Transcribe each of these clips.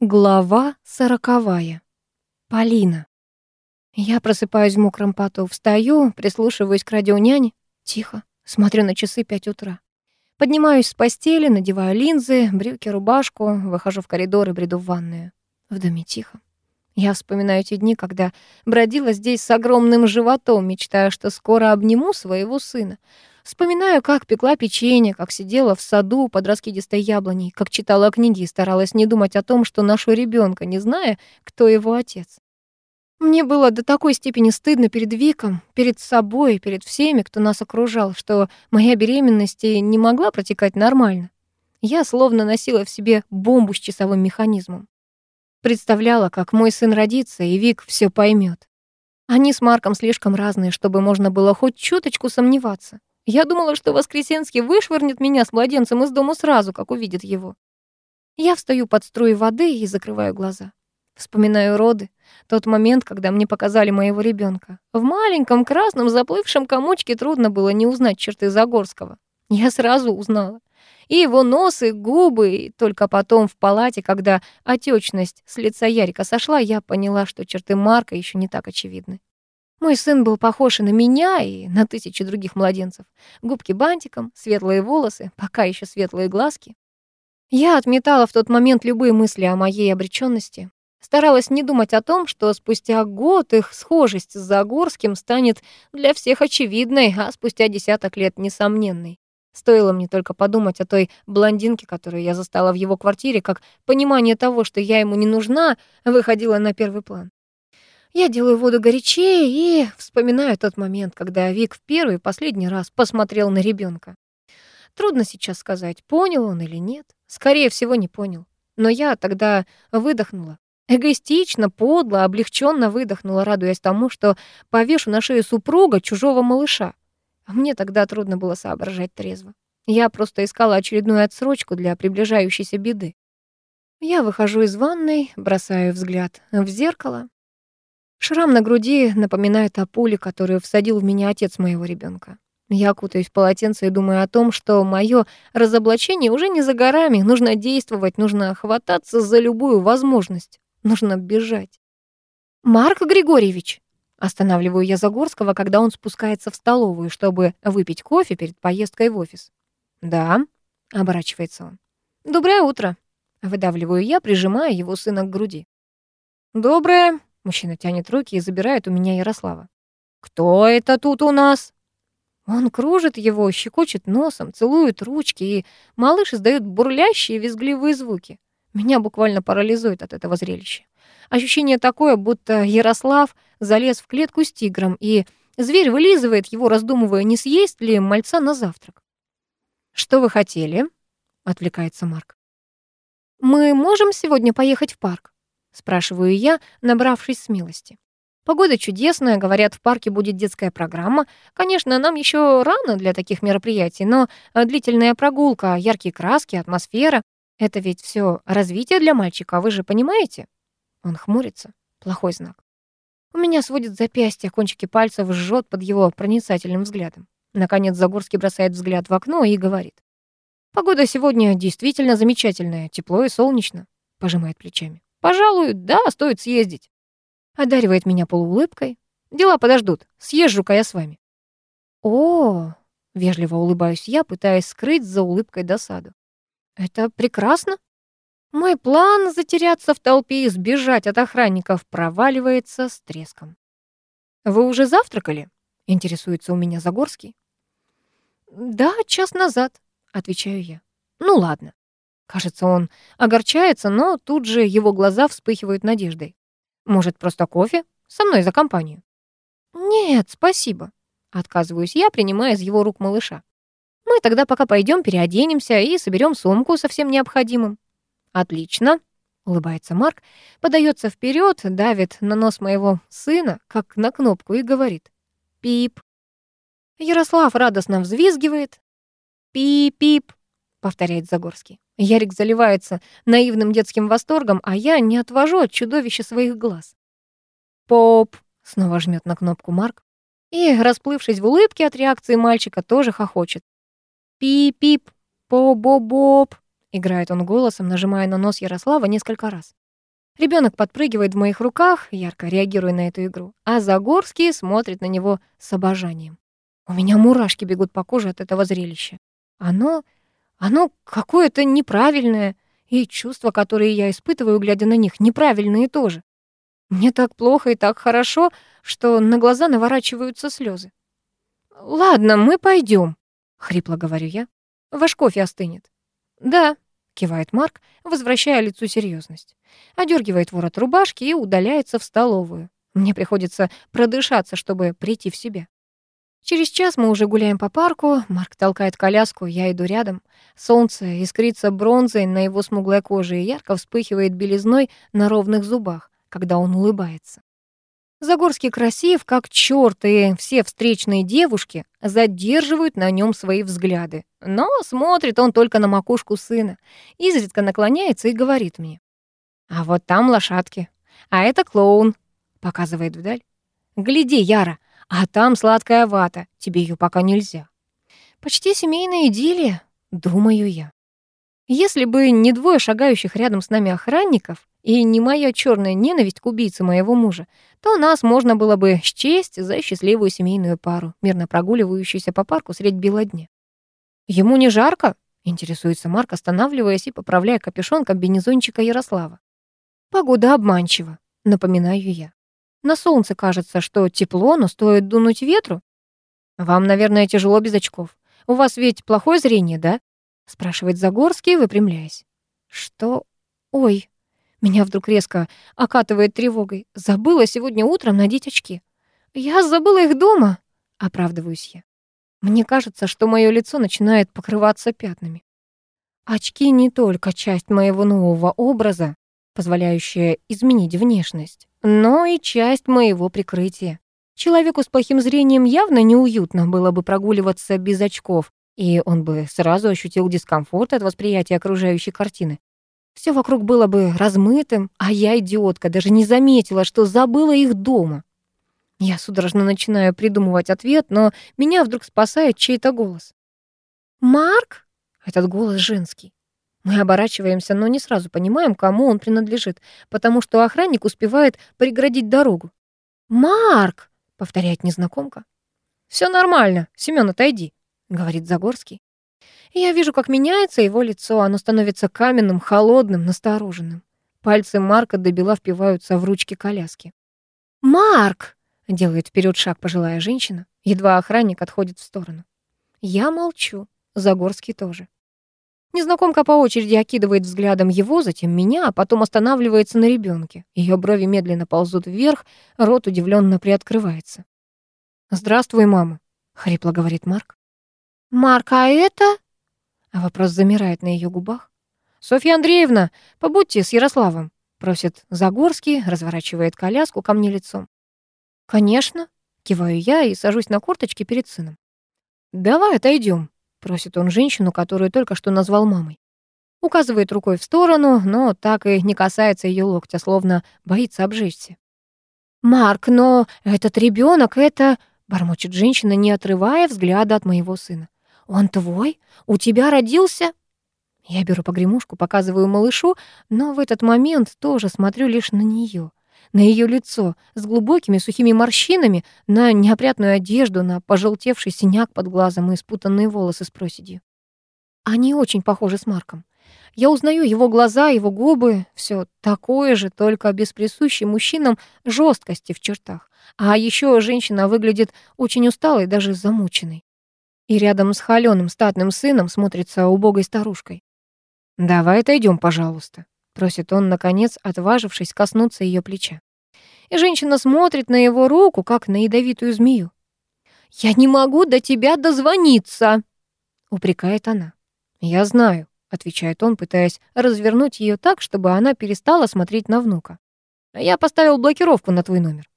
Глава сороковая. Полина. Я просыпаюсь в мокром поту, встаю, прислушиваюсь к радио няни. Тихо. Смотрю на часы пять утра. Поднимаюсь с постели, надеваю линзы, брюки, рубашку, выхожу в коридор и бреду в ванную. В доме тихо. Я вспоминаю те дни, когда бродила здесь с огромным животом, мечтая, что скоро обниму своего сына. Вспоминаю, как пекла печенье, как сидела в саду под раскидистой яблоней, как читала книги и старалась не думать о том, что ношу ребенка, не зная, кто его отец. Мне было до такой степени стыдно перед Виком, перед собой, перед всеми, кто нас окружал, что моя беременность не могла протекать нормально. Я словно носила в себе бомбу с часовым механизмом. Представляла, как мой сын родится, и Вик все поймет. Они с Марком слишком разные, чтобы можно было хоть чуточку сомневаться. Я думала, что Воскресенский вышвырнет меня с младенцем из дома сразу, как увидит его. Я встаю под струей воды и закрываю глаза. Вспоминаю роды, тот момент, когда мне показали моего ребенка. В маленьком красном заплывшем комочке трудно было не узнать черты Загорского. Я сразу узнала. И его нос, и губы, и только потом в палате, когда отечность с лица Ярика сошла, я поняла, что черты Марка еще не так очевидны. Мой сын был похож и на меня, и на тысячи других младенцев. Губки бантиком, светлые волосы, пока еще светлые глазки. Я отметала в тот момент любые мысли о моей обречённости. Старалась не думать о том, что спустя год их схожесть с Загорским станет для всех очевидной, а спустя десяток лет несомненной. Стоило мне только подумать о той блондинке, которую я застала в его квартире, как понимание того, что я ему не нужна, выходило на первый план. Я делаю воду горячее и вспоминаю тот момент, когда Вик в первый и последний раз посмотрел на ребенка. Трудно сейчас сказать, понял он или нет. Скорее всего, не понял. Но я тогда выдохнула. Эгоистично, подло, облегченно выдохнула, радуясь тому, что повешу на шею супруга чужого малыша. Мне тогда трудно было соображать трезво. Я просто искала очередную отсрочку для приближающейся беды. Я выхожу из ванной, бросаю взгляд в зеркало. Шрам на груди напоминает о пуле, которую всадил в меня отец моего ребенка. Я кутаюсь в полотенце и думаю о том, что мое разоблачение уже не за горами. Нужно действовать, нужно хвататься за любую возможность. Нужно бежать. «Марк Григорьевич!» Останавливаю я Загорского, когда он спускается в столовую, чтобы выпить кофе перед поездкой в офис. «Да», — оборачивается он. «Доброе утро», — выдавливаю я, прижимая его сына к груди. «Доброе», Мужчина тянет руки и забирает у меня Ярослава. «Кто это тут у нас?» Он кружит его, щекочет носом, целует ручки, и малыш издает бурлящие визгливые звуки. Меня буквально парализует от этого зрелища. Ощущение такое, будто Ярослав залез в клетку с тигром, и зверь вылизывает его, раздумывая, не съесть ли мальца на завтрак. «Что вы хотели?» — отвлекается Марк. «Мы можем сегодня поехать в парк?» Спрашиваю я, набравшись смелости. Погода чудесная, говорят, в парке будет детская программа. Конечно, нам еще рано для таких мероприятий, но э, длительная прогулка, яркие краски, атмосфера — это ведь все развитие для мальчика, вы же понимаете? Он хмурится. Плохой знак. У меня сводит запястье, кончики пальцев жжет под его проницательным взглядом. Наконец Загорский бросает взгляд в окно и говорит. «Погода сегодня действительно замечательная, тепло и солнечно», — пожимает плечами. Пожалуй, да, стоит съездить. Одаривает меня полуулыбкой. Дела подождут. Съезжу-ка я с вами. О, вежливо улыбаюсь я, пытаясь скрыть за улыбкой досаду. Это прекрасно. Мой план затеряться в толпе и сбежать от охранников проваливается с треском. Вы уже завтракали? Интересуется у меня Загорский. Да, час назад, отвечаю я. Ну ладно. Кажется, он огорчается, но тут же его глаза вспыхивают надеждой. Может, просто кофе? Со мной за компанию. Нет, спасибо. Отказываюсь я, принимая из его рук малыша. Мы тогда пока пойдем переоденемся и соберем сумку со всем необходимым. Отлично, улыбается Марк, подается вперед, давит на нос моего сына, как на кнопку, и говорит «Пип». Ярослав радостно взвизгивает. «Пип-пип», повторяет Загорский. Ярик заливается наивным детским восторгом, а я не отвожу от чудовища своих глаз. «Поп!» — снова жмет на кнопку Марк. И, расплывшись в улыбке от реакции мальчика, тоже хохочет. «Пип-пип! По-бо-боп!» — играет он голосом, нажимая на нос Ярослава несколько раз. Ребенок подпрыгивает в моих руках, ярко реагируя на эту игру, а Загорский смотрит на него с обожанием. У меня мурашки бегут по коже от этого зрелища. Оно, оно какое-то неправильное, и чувства, которые я испытываю, глядя на них, неправильные тоже. Мне так плохо и так хорошо, что на глаза наворачиваются слезы. «Ладно, мы пойдем, хрипло говорю я. «Ваш кофе остынет». «Да», — кивает Марк, возвращая лицу серьезность. Одергивает ворот рубашки и удаляется в столовую. Мне приходится продышаться, чтобы прийти в себя. Через час мы уже гуляем по парку, Марк толкает коляску, я иду рядом. Солнце искрится бронзой на его смуглой коже и ярко вспыхивает белизной на ровных зубах, когда он улыбается. Загорский красив, как чёрт, и все встречные девушки задерживают на нем свои взгляды. Но смотрит он только на макушку сына, изредка наклоняется и говорит мне. «А вот там лошадки, а это клоун», — показывает вдаль. «Гляди, Яра, а там сладкая вата, тебе ее пока нельзя. Почти семейная идиллия, думаю я. Если бы не двое шагающих рядом с нами охранников и не моя черная ненависть к убийце моего мужа, то нас можно было бы счесть за счастливую семейную пару, мирно прогуливающуюся по парку средь бела дня. «Ему не жарко?» — интересуется Марк, останавливаясь и поправляя капюшон комбинезончика Ярослава. «Погода обманчива», — напоминаю я. На солнце кажется, что тепло, но стоит дунуть ветру. Вам, наверное, тяжело без очков. У вас ведь плохое зрение, да? спрашивает Загорский, выпрямляясь. Что? Ой. Меня вдруг резко окатывает тревогой. Забыла сегодня утром надеть очки. Я забыла их дома, оправдываюсь я. Мне кажется, что мое лицо начинает покрываться пятнами. Очки не только часть моего нового образа, позволяющая изменить внешность но и часть моего прикрытия. Человеку с плохим зрением явно неуютно было бы прогуливаться без очков, и он бы сразу ощутил дискомфорт от восприятия окружающей картины. Все вокруг было бы размытым, а я, идиотка, даже не заметила, что забыла их дома. Я судорожно начинаю придумывать ответ, но меня вдруг спасает чей-то голос. «Марк?» — этот голос женский. Мы оборачиваемся, но не сразу понимаем, кому он принадлежит, потому что охранник успевает преградить дорогу. «Марк!» — повторяет незнакомка. Все нормально, Семён, отойди», — говорит Загорский. Я вижу, как меняется его лицо, оно становится каменным, холодным, настороженным. Пальцы Марка до бела впиваются в ручки коляски. «Марк!» — делает вперед шаг пожилая женщина. Едва охранник отходит в сторону. Я молчу, Загорский тоже. Незнакомка по очереди окидывает взглядом его, затем меня, а потом останавливается на ребенке. Ее брови медленно ползут вверх, рот удивленно приоткрывается. «Здравствуй, мама», — хрипло говорит Марк. «Марк, а это?» А вопрос замирает на ее губах. «Софья Андреевна, побудьте с Ярославом», — просит Загорский, разворачивает коляску ко мне лицом. «Конечно», — киваю я и сажусь на корточки перед сыном. «Давай отойдем, просит он женщину, которую только что назвал мамой. Указывает рукой в сторону, но так и не касается ее локтя, словно боится обжечься. «Марк, но этот ребенок, это...» — бормочет женщина, не отрывая взгляда от моего сына. «Он твой? У тебя родился?» Я беру погремушку, показываю малышу, но в этот момент тоже смотрю лишь на нее на ее лицо с глубокими сухими морщинами, на неопрятную одежду, на пожелтевший синяк под глазом и спутанные волосы с проседью. Они очень похожи с Марком. Я узнаю его глаза, его губы, все такое же, только без присущей мужчинам жесткости в чертах. А еще женщина выглядит очень усталой, даже замученной. И рядом с холеным статным сыном смотрится убогой старушкой. «Давай отойдем, пожалуйста», — просит он, наконец, отважившись коснуться ее плеча и женщина смотрит на его руку, как на ядовитую змею. «Я не могу до тебя дозвониться», — упрекает она. «Я знаю», — отвечает он, пытаясь развернуть ее так, чтобы она перестала смотреть на внука. «Я поставил блокировку на твой номер».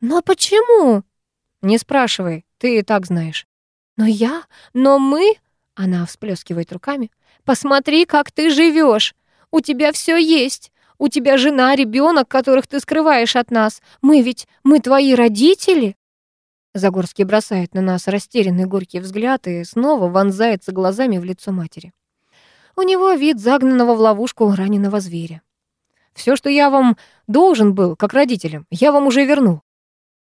«Но почему?» «Не спрашивай, ты и так знаешь». «Но я? Но мы?» Она всплескивает руками. «Посмотри, как ты живешь. У тебя все есть. У тебя жена, ребенок, которых ты скрываешь от нас. Мы ведь, мы твои родители?» Загорский бросает на нас растерянный горький взгляд и снова вонзается глазами в лицо матери. У него вид загнанного в ловушку раненого зверя. Все, что я вам должен был, как родителям, я вам уже вернул».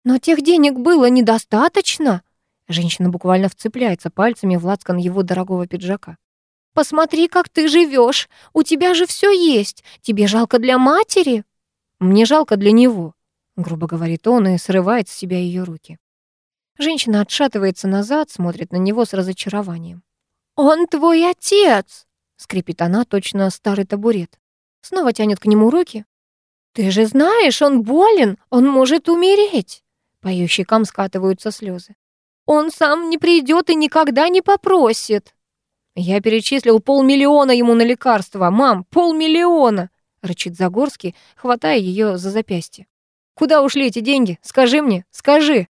«Но тех денег было недостаточно», Женщина буквально вцепляется пальцами в лацкан его дорогого пиджака. «Посмотри, как ты живешь. У тебя же все есть. Тебе жалко для матери?» «Мне жалко для него», — грубо говорит он и срывает с себя ее руки. Женщина отшатывается назад, смотрит на него с разочарованием. «Он твой отец!» — скрипит она, точно старый табурет. Снова тянет к нему руки. «Ты же знаешь, он болен, он может умереть!» По ее щекам скатываются слезы. Он сам не придет и никогда не попросит. Я перечислил полмиллиона ему на лекарства. Мам, полмиллиона, рычит Загорский, хватая ее за запястье. Куда ушли эти деньги? Скажи мне, скажи.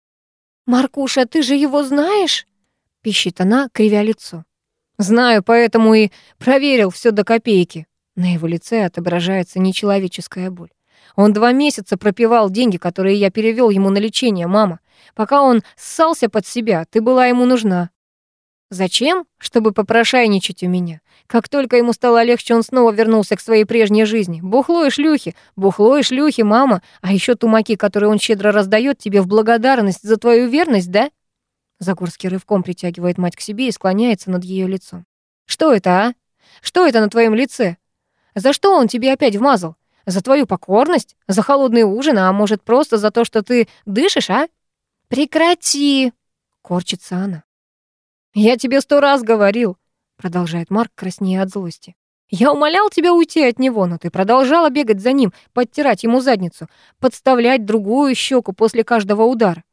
Маркуша, ты же его знаешь? пищит она, кривя лицо. Знаю, поэтому и проверил все до копейки. На его лице отображается нечеловеческая боль. Он два месяца пропивал деньги, которые я перевел ему на лечение, мама. Пока он ссался под себя, ты была ему нужна. Зачем? Чтобы попрошайничать у меня. Как только ему стало легче, он снова вернулся к своей прежней жизни. Бухло и шлюхи, бухло и шлюхи, мама. А еще тумаки, которые он щедро раздает тебе в благодарность за твою верность, да? Загорский рывком притягивает мать к себе и склоняется над ее лицом. Что это, а? Что это на твоем лице? За что он тебе опять вмазал? За твою покорность? За холодный ужин? А может, просто за то, что ты дышишь, а? «Прекрати!» — корчится она. «Я тебе сто раз говорил», — продолжает Марк, краснея от злости. «Я умолял тебя уйти от него, но ты продолжала бегать за ним, подтирать ему задницу, подставлять другую щеку после каждого удара».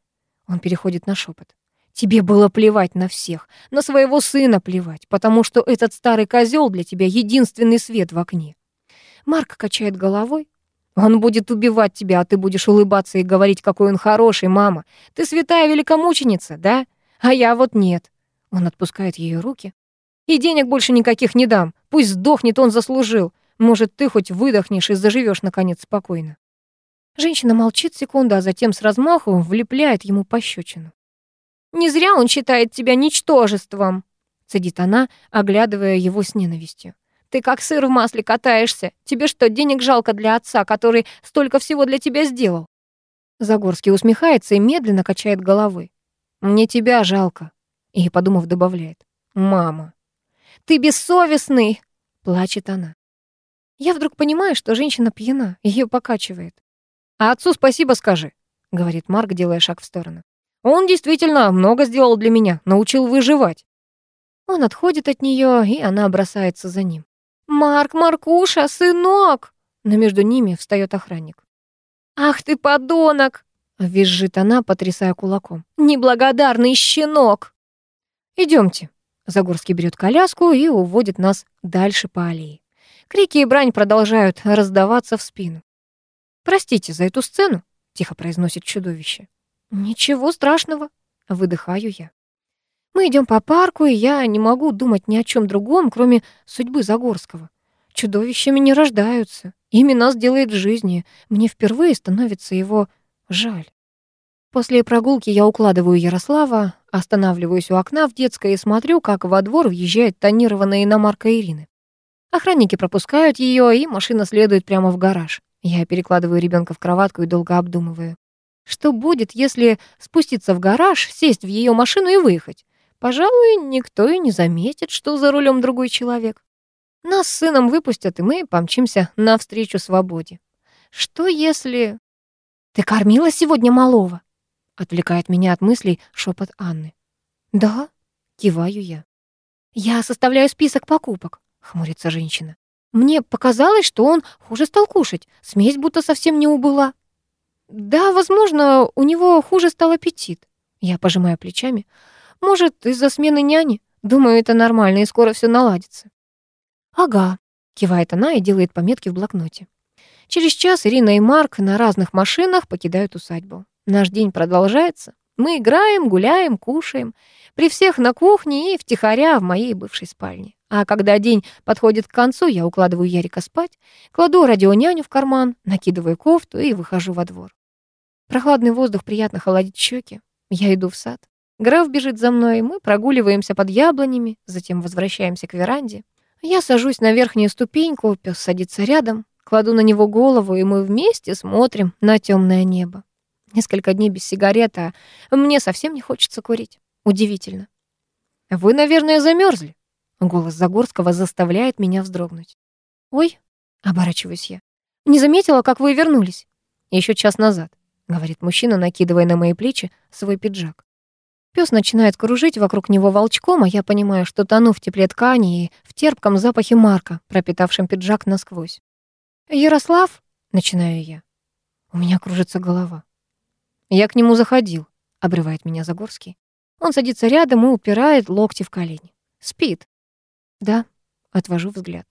Он переходит на шепот. «Тебе было плевать на всех, на своего сына плевать, потому что этот старый козел для тебя единственный свет в окне». Марк качает головой, он будет убивать тебя, а ты будешь улыбаться и говорить, какой он хороший, мама. Ты святая великомученица, да? А я вот нет. Он отпускает ее руки. И денег больше никаких не дам. Пусть сдохнет, он заслужил. Может, ты хоть выдохнешь и заживешь наконец спокойно. Женщина молчит секунду, а затем с размаху влепляет ему пощечину. «Не зря он считает тебя ничтожеством», — цедит она, оглядывая его с ненавистью. Ты как сыр в масле катаешься. Тебе что, денег жалко для отца, который столько всего для тебя сделал?» Загорский усмехается и медленно качает головой. «Мне тебя жалко». И, подумав, добавляет. «Мама». «Ты бессовестный!» — плачет она. Я вдруг понимаю, что женщина пьяна, ее покачивает. «А отцу спасибо скажи», — говорит Марк, делая шаг в сторону. «Он действительно много сделал для меня, научил выживать». Он отходит от нее, и она бросается за ним. «Марк, Маркуша, сынок!» Но между ними встает охранник. «Ах ты подонок!» — визжит она, потрясая кулаком. «Неблагодарный щенок!» Идемте. Загорский берет коляску и уводит нас дальше по аллее. Крики и брань продолжают раздаваться в спину. «Простите за эту сцену», — тихо произносит чудовище. «Ничего страшного», — выдыхаю я. Мы идем по парку, и я не могу думать ни о чем другом, кроме судьбы Загорского. Чудовищами не рождаются. Ими нас делает жизни. Мне впервые становится его жаль. После прогулки я укладываю Ярослава, останавливаюсь у окна в детской и смотрю, как во двор въезжает тонированная иномарка Ирины. Охранники пропускают ее, и машина следует прямо в гараж. Я перекладываю ребенка в кроватку и долго обдумываю. Что будет, если спуститься в гараж, сесть в ее машину и выехать? Пожалуй, никто и не заметит, что за рулем другой человек. Нас с сыном выпустят, и мы помчимся навстречу свободе. Что если... «Ты кормила сегодня малого?» Отвлекает меня от мыслей шепот Анны. «Да», — киваю я. «Я составляю список покупок», — хмурится женщина. «Мне показалось, что он хуже стал кушать. Смесь будто совсем не убыла». «Да, возможно, у него хуже стал аппетит». Я пожимаю плечами. Может, из-за смены няни? Думаю, это нормально, и скоро все наладится. Ага, кивает она и делает пометки в блокноте. Через час Ирина и Марк на разных машинах покидают усадьбу. Наш день продолжается. Мы играем, гуляем, кушаем. При всех на кухне и втихаря в моей бывшей спальне. А когда день подходит к концу, я укладываю Ярика спать, кладу радионяню в карман, накидываю кофту и выхожу во двор. Прохладный воздух приятно холодит щеки. Я иду в сад. Граф бежит за мной, мы прогуливаемся под яблонями, затем возвращаемся к веранде. Я сажусь на верхнюю ступеньку, пес садится рядом, Кладу на него голову, и мы вместе смотрим на темное небо. Несколько дней без сигарет, а мне совсем не хочется курить. Удивительно. «Вы, наверное, замерзли. Голос Загорского заставляет меня вздрогнуть. «Ой», — оборачиваюсь я, — «не заметила, как вы вернулись». Еще час назад», — говорит мужчина, накидывая на мои плечи свой пиджак. Пёс начинает кружить вокруг него волчком, а я понимаю, что тону в тепле ткани и в терпком запахе Марка, пропитавшем пиджак насквозь. «Ярослав?» — начинаю я. У меня кружится голова. «Я к нему заходил», — обрывает меня Загорский. Он садится рядом и упирает локти в колени. Спит. Да, отвожу взгляд.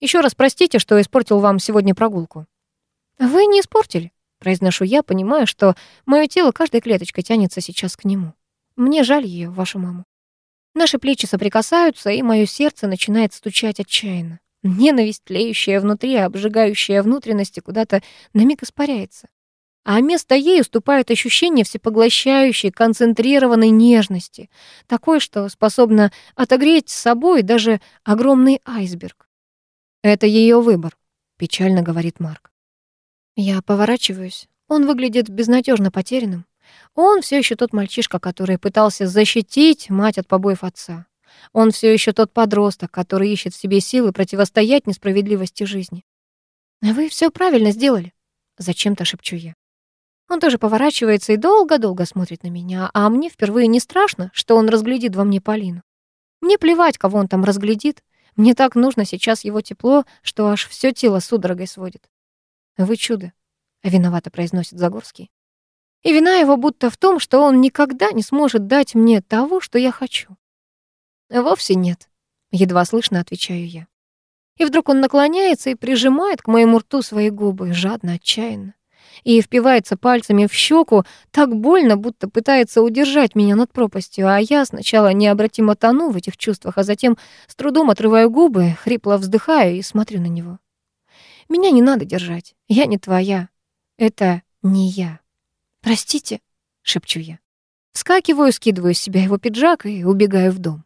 Еще раз простите, что испортил вам сегодня прогулку. Вы не испортили, произношу я, понимая, что мое тело каждой клеточкой тянется сейчас к нему. Мне жаль ее, вашу маму. Наши плечи соприкасаются, и мое сердце начинает стучать отчаянно. Ненависть, тлеющая внутри, обжигающая внутренности, куда-то на миг испаряется а место ей уступает ощущение всепоглощающей, концентрированной нежности, такой, что способна отогреть с собой даже огромный айсберг. «Это ее выбор», — печально говорит Марк. Я поворачиваюсь. Он выглядит безнадежно потерянным. Он все еще тот мальчишка, который пытался защитить мать от побоев отца. Он все еще тот подросток, который ищет в себе силы противостоять несправедливости жизни. «Вы все правильно сделали», — зачем-то шепчу я. Он тоже поворачивается и долго-долго смотрит на меня, а мне впервые не страшно, что он разглядит во мне Полину. Мне плевать, кого он там разглядит. Мне так нужно сейчас его тепло, что аж все тело судорогой сводит. «Вы чудо», — виновато произносит Загорский. И вина его будто в том, что он никогда не сможет дать мне того, что я хочу. «Вовсе нет», — едва слышно отвечаю я. И вдруг он наклоняется и прижимает к моему рту свои губы, жадно, отчаянно и впивается пальцами в щеку так больно, будто пытается удержать меня над пропастью, а я сначала необратимо тону в этих чувствах, а затем с трудом отрываю губы, хрипло вздыхаю и смотрю на него. Меня не надо держать, я не твоя, это не я. «Простите», — шепчу я. Вскакиваю, скидываю с себя его пиджак и убегаю в дом.